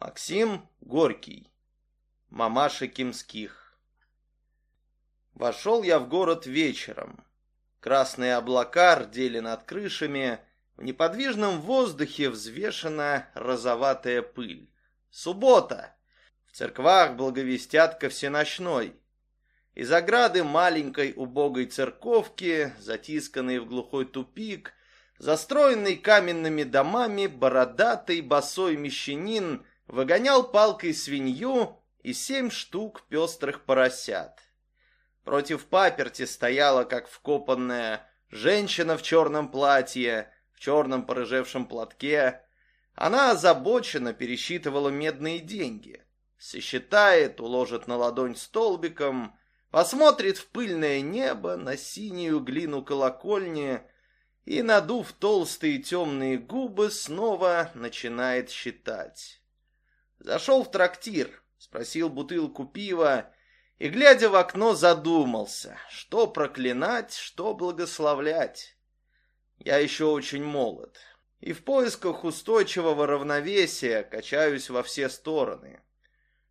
Максим Горький. Мамаша Кимских. Вошел я в город вечером. Красные облака рдели над крышами, в неподвижном воздухе взвешена розоватая пыль. Суббота! В церквах благовестят ко всеночной. Из ограды маленькой убогой церковки, затисканной в глухой тупик, застроенный каменными домами, бородатый босой мещанин выгонял палкой свинью и семь штук пестрых поросят. Против паперти стояла, как вкопанная, женщина в черном платье, в черном порыжевшем платке. Она озабоченно пересчитывала медные деньги. Сосчитает, уложит на ладонь столбиком, посмотрит в пыльное небо, на синюю глину колокольни и, надув толстые темные губы, снова начинает считать. Зашел в трактир, спросил бутылку пива и, глядя в окно, задумался, что проклинать, что благословлять. Я еще очень молод и в поисках устойчивого равновесия качаюсь во все стороны.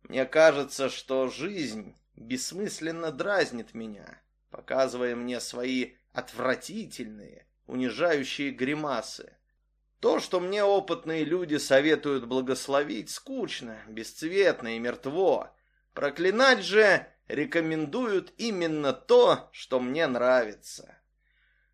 Мне кажется, что жизнь бессмысленно дразнит меня, показывая мне свои отвратительные, унижающие гримасы. То, что мне опытные люди советуют благословить, скучно, бесцветно и мертво. Проклинать же рекомендуют именно то, что мне нравится.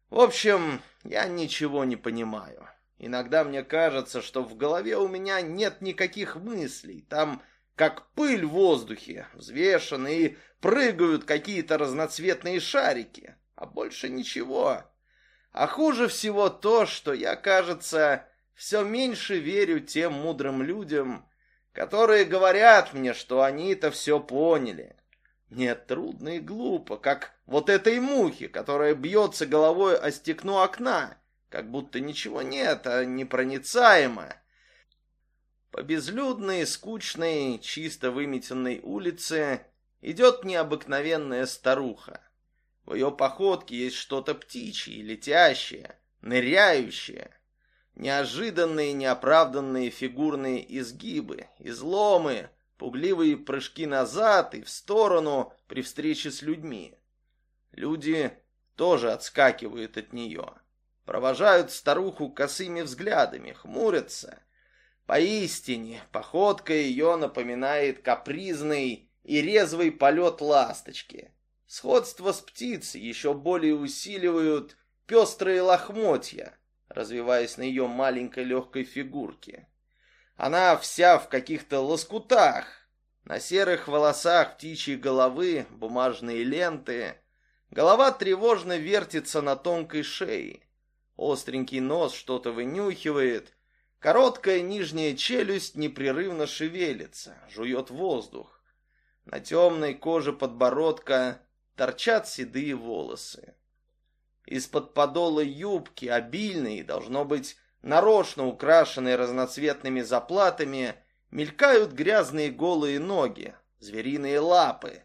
В общем, я ничего не понимаю. Иногда мне кажется, что в голове у меня нет никаких мыслей. Там как пыль в воздухе, взвешены и прыгают какие-то разноцветные шарики, а больше ничего. А хуже всего то, что я, кажется, все меньше верю тем мудрым людям, которые говорят мне, что они-то все поняли. Нет, трудно и глупо, как вот этой мухе, которая бьется головой о стекну окна, как будто ничего нет, а непроницаемо. По безлюдной, скучной, чисто выметенной улице идет необыкновенная старуха. В ее походке есть что-то птичье, летящее, ныряющее. Неожиданные, неоправданные фигурные изгибы, изломы, пугливые прыжки назад и в сторону при встрече с людьми. Люди тоже отскакивают от нее, провожают старуху косыми взглядами, хмурятся. Поистине, походка ее напоминает капризный и резвый полет ласточки. Сходство с птицей еще более усиливают пестрые лохмотья, развиваясь на ее маленькой легкой фигурке. Она вся в каких-то лоскутах, на серых волосах птичьей головы бумажные ленты. Голова тревожно вертится на тонкой шее. Остренький нос что-то вынюхивает. Короткая нижняя челюсть непрерывно шевелится, жует воздух. На темной коже подбородка торчат седые волосы. Из-под подола юбки, обильной, должно быть, нарочно украшенной разноцветными заплатами, мелькают грязные голые ноги, звериные лапы.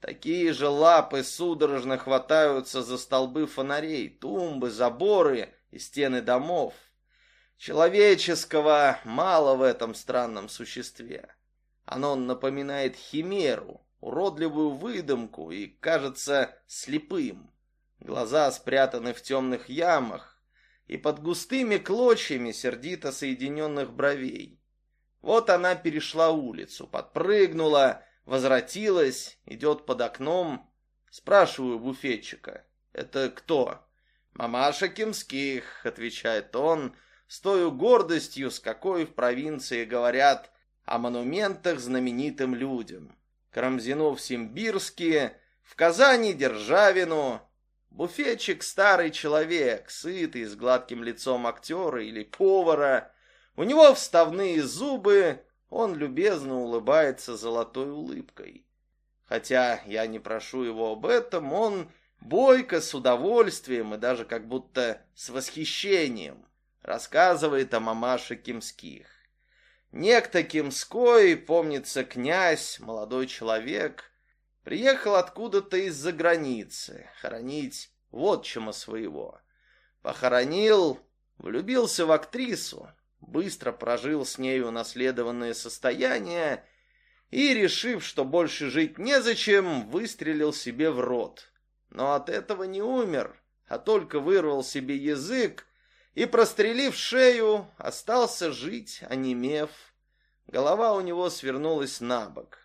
Такие же лапы судорожно хватаются за столбы фонарей, тумбы, заборы и стены домов. Человеческого мало в этом странном существе. Оно напоминает химеру, уродливую выдумку и кажется слепым. Глаза спрятаны в темных ямах и под густыми клочьями сердито соединенных бровей. Вот она перешла улицу, подпрыгнула, возвратилась, идет под окном. Спрашиваю буфетчика, это кто? «Мамаша Кимских», — отвечает он, с той гордостью, с какой в провинции говорят о монументах знаменитым людям. Симбирске, в Казани Державину. Буфетчик старый человек, сытый, с гладким лицом актера или повара. У него вставные зубы, он любезно улыбается золотой улыбкой. Хотя я не прошу его об этом, он бойко, с удовольствием и даже как будто с восхищением рассказывает о мамаше Кимских. Некто Кимской, помнится, князь, молодой человек, приехал откуда-то из-за границы хоронить вотчима своего. Похоронил, влюбился в актрису, быстро прожил с нею наследованное состояние и, решив, что больше жить незачем, выстрелил себе в рот. Но от этого не умер, а только вырвал себе язык и, прострелив шею, остался жить, онемев. Голова у него свернулась на бок.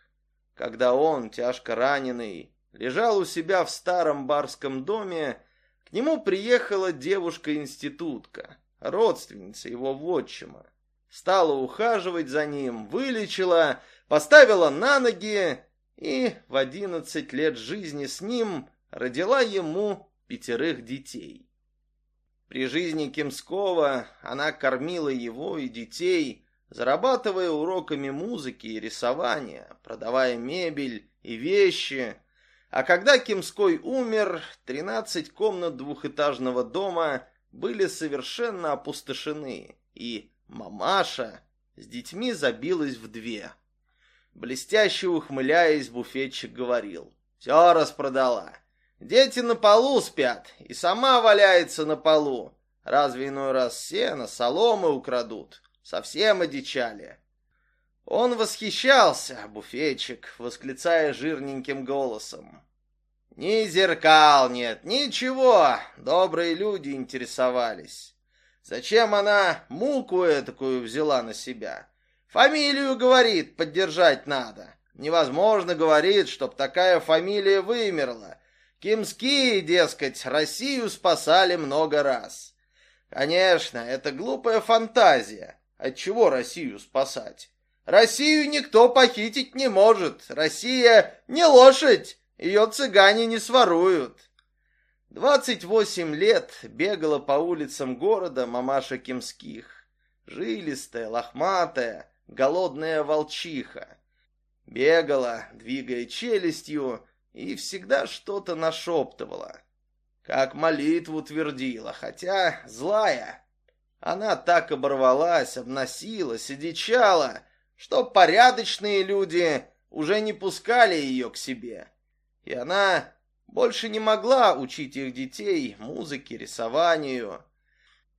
Когда он, тяжко раненый, лежал у себя в старом барском доме, к нему приехала девушка-институтка, родственница его вотчима. Стала ухаживать за ним, вылечила, поставила на ноги и в одиннадцать лет жизни с ним родила ему пятерых детей. При жизни Кимского она кормила его и детей, зарабатывая уроками музыки и рисования, продавая мебель и вещи, а когда Кимской умер, 13 комнат двухэтажного дома были совершенно опустошены, и мамаша с детьми забилась в две. Блестяще ухмыляясь, буфетчик говорил, «Все распродала. Дети на полу спят, и сама валяется на полу. Разве иной раз сено, соломы украдут? Совсем одичали». Он восхищался, буфетчик, восклицая жирненьким голосом. Ни зеркал нет, ничего, добрые люди интересовались. Зачем она муку этакую взяла на себя? Фамилию, говорит, поддержать надо. Невозможно, говорит, чтоб такая фамилия вымерла. Кимские, дескать, Россию спасали много раз. Конечно, это глупая фантазия. Отчего Россию спасать? Россию никто похитить не может. Россия не лошадь, ее цыгане не своруют. Двадцать восемь лет бегала по улицам города мамаша Кимских. Жилистая, лохматая, голодная волчиха. Бегала, двигая челюстью, и всегда что-то нашептывала. Как молитву твердила, хотя злая. Она так оборвалась, обносилась и дичала, что порядочные люди уже не пускали ее к себе. И она больше не могла учить их детей музыке, рисованию.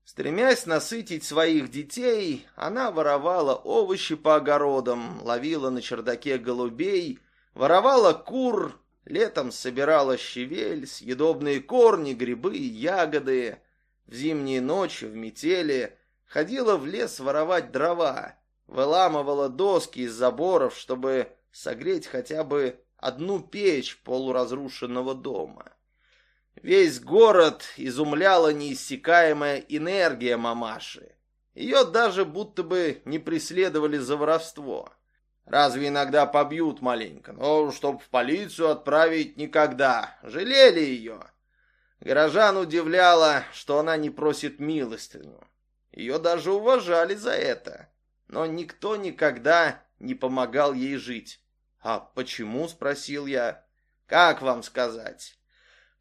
Стремясь насытить своих детей, она воровала овощи по огородам, ловила на чердаке голубей, воровала кур, летом собирала щавель, съедобные корни, грибы ягоды. В зимние ночи, в метели, ходила в лес воровать дрова, выламывала доски из заборов, чтобы согреть хотя бы одну печь полуразрушенного дома. Весь город изумляла неиссякаемая энергия мамаши. Ее даже будто бы не преследовали за воровство. Разве иногда побьют маленько, но чтоб в полицию отправить никогда. Жалели ее. Горожан удивляло, что она не просит милостыню. Ее даже уважали за это но никто никогда не помогал ей жить. «А почему?» — спросил я. «Как вам сказать?»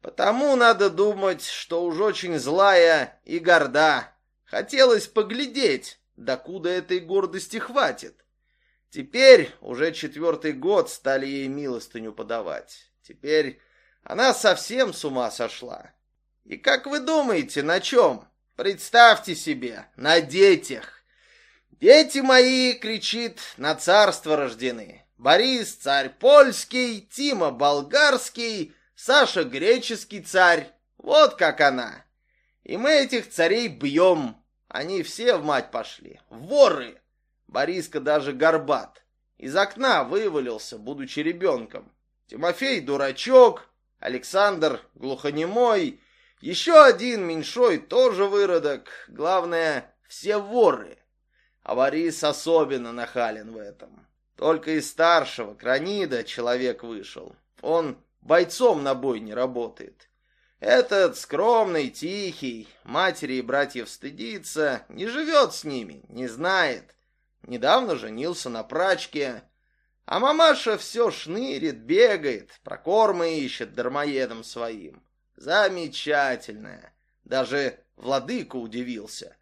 «Потому надо думать, что уж очень злая и горда. Хотелось поглядеть, докуда этой гордости хватит. Теперь уже четвертый год стали ей милостыню подавать. Теперь она совсем с ума сошла. И как вы думаете, на чем? Представьте себе, на детях. «Дети мои!» — кричит, «на царство рождены! Борис — царь польский, Тима — болгарский, Саша — греческий царь. Вот как она! И мы этих царей бьем. Они все в мать пошли. Воры!» Бориска даже горбат. Из окна вывалился, будучи ребенком. Тимофей — дурачок, Александр — глухонемой, еще один меньшой тоже выродок. Главное, все воры. А Борис особенно нахален в этом. Только из старшего, Кранида, человек вышел. Он бойцом на бой не работает. Этот скромный, тихий, матери и братьев стыдится, не живет с ними, не знает. Недавно женился на прачке. А мамаша все шнырит, бегает, прокормы ищет дармоедом своим. Замечательная. Даже владыка удивился.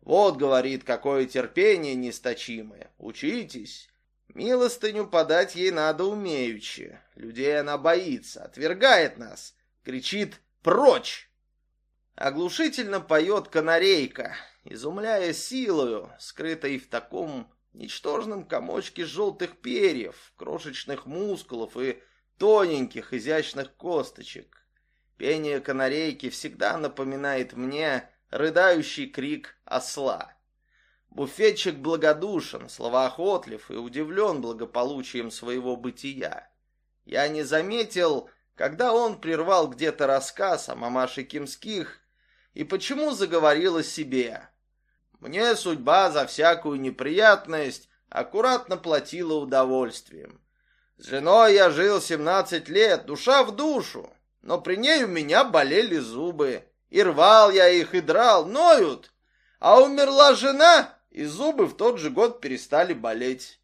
Вот, говорит, какое терпение несточимое. Учитесь. Милостыню подать ей надо умеючи. Людей она боится, отвергает нас, кричит «прочь!». Оглушительно поет канарейка, изумляя силою, скрытой в таком ничтожном комочке желтых перьев, крошечных мускулов и тоненьких изящных косточек. Пение канарейки всегда напоминает мне рыдающий крик осла. Буфетчик благодушен, словоохотлив и удивлен благополучием своего бытия. Я не заметил, когда он прервал где-то рассказ о мамаше Кимских и почему заговорил о себе. Мне судьба за всякую неприятность аккуратно платила удовольствием. С женой я жил семнадцать лет, душа в душу, но при ней у меня болели зубы. И рвал я их, и драл, ноют. А умерла жена, и зубы в тот же год перестали болеть.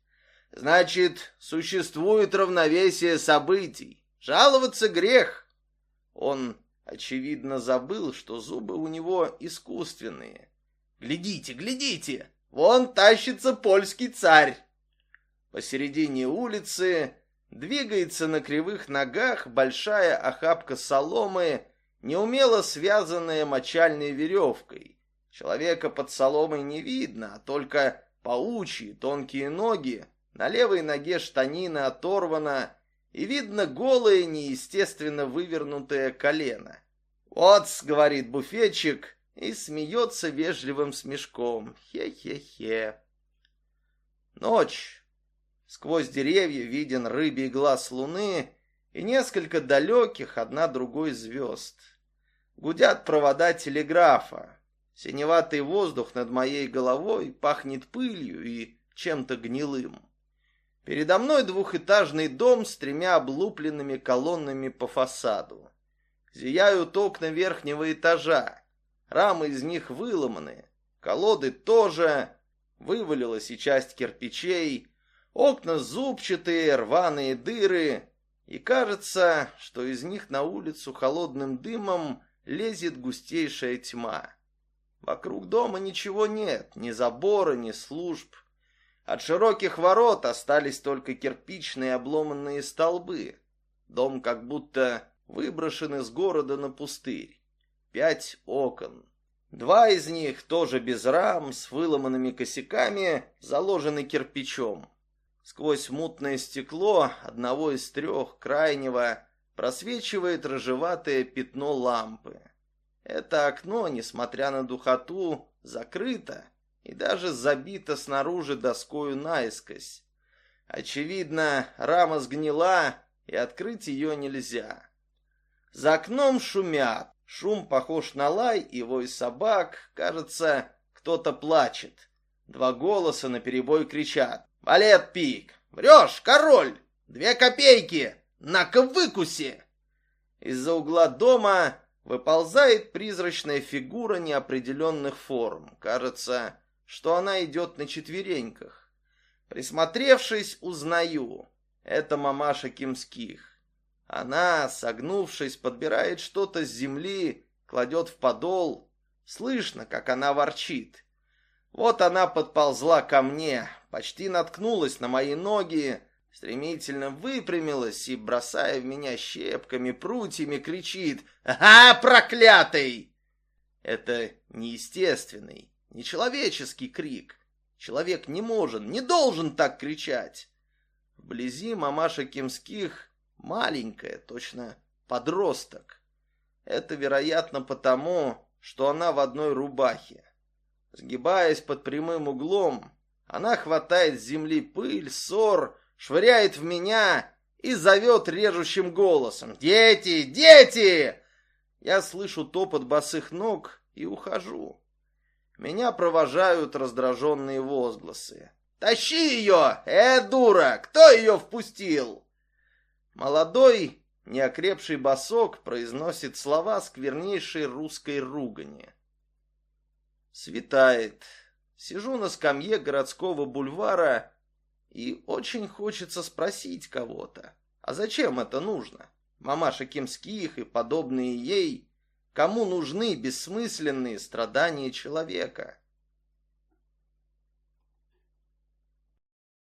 Значит, существует равновесие событий. Жаловаться грех. Он, очевидно, забыл, что зубы у него искусственные. Глядите, глядите, вон тащится польский царь. Посередине улицы двигается на кривых ногах большая охапка соломы, неумело связанная мочальной веревкой. Человека под соломой не видно, а только паучьи тонкие ноги, на левой ноге штанина оторвана, и видно голое, неестественно вывернутое колено. «Вот», — говорит буфетчик, и смеется вежливым смешком. Хе-хе-хе. Ночь. Сквозь деревья виден рыбий глаз луны и несколько далеких одна другой звезд. Гудят провода телеграфа. Синеватый воздух над моей головой пахнет пылью и чем-то гнилым. Передо мной двухэтажный дом с тремя облупленными колоннами по фасаду. Зияют окна верхнего этажа. Рамы из них выломаны. Колоды тоже. Вывалилась и часть кирпичей. Окна зубчатые, рваные дыры. И кажется, что из них на улицу холодным дымом лезет густейшая тьма. Вокруг дома ничего нет, ни забора, ни служб. От широких ворот остались только кирпичные обломанные столбы. Дом как будто выброшен из города на пустырь пять окон. Два из них, тоже без рам, с выломанными косяками, заложены кирпичом. Сквозь мутное стекло одного из трех, крайнего, просвечивает рыжеватое пятно лампы. Это окно, несмотря на духоту, закрыто и даже забито снаружи доскою наискось. Очевидно, рама сгнила, и открыть ее нельзя. За окном шумят, Шум похож на лай и вой собак. Кажется, кто-то плачет. Два голоса наперебой кричат. «Валет пик! Врешь, король! Две копейки! На-ка выкуси!» Из-за угла дома выползает призрачная фигура неопределенных форм. Кажется, что она идет на четвереньках. Присмотревшись, узнаю. Это мамаша Кимских. Она, согнувшись, подбирает что-то с земли, кладет в подол. Слышно, как она ворчит. Вот она подползла ко мне, почти наткнулась на мои ноги, стремительно выпрямилась и, бросая в меня щепками, прутьями, кричит «А, проклятый!» Это неестественный, нечеловеческий крик. Человек не может, не должен так кричать. Вблизи мамаша Кимских Маленькая, точно подросток. Это, вероятно, потому, что она в одной рубахе. Сгибаясь под прямым углом, она хватает с земли пыль, ссор, швыряет в меня и зовет режущим голосом. «Дети! Дети!» Я слышу топот босых ног и ухожу. Меня провожают раздраженные возгласы. «Тащи ее! Э, дура! Кто ее впустил?» Молодой, неокрепший босок произносит слова сквернейшей русской ругани. Светает. Сижу на скамье городского бульвара и очень хочется спросить кого-то, а зачем это нужно? Мамаша Кимских и подобные ей, кому нужны бессмысленные страдания человека?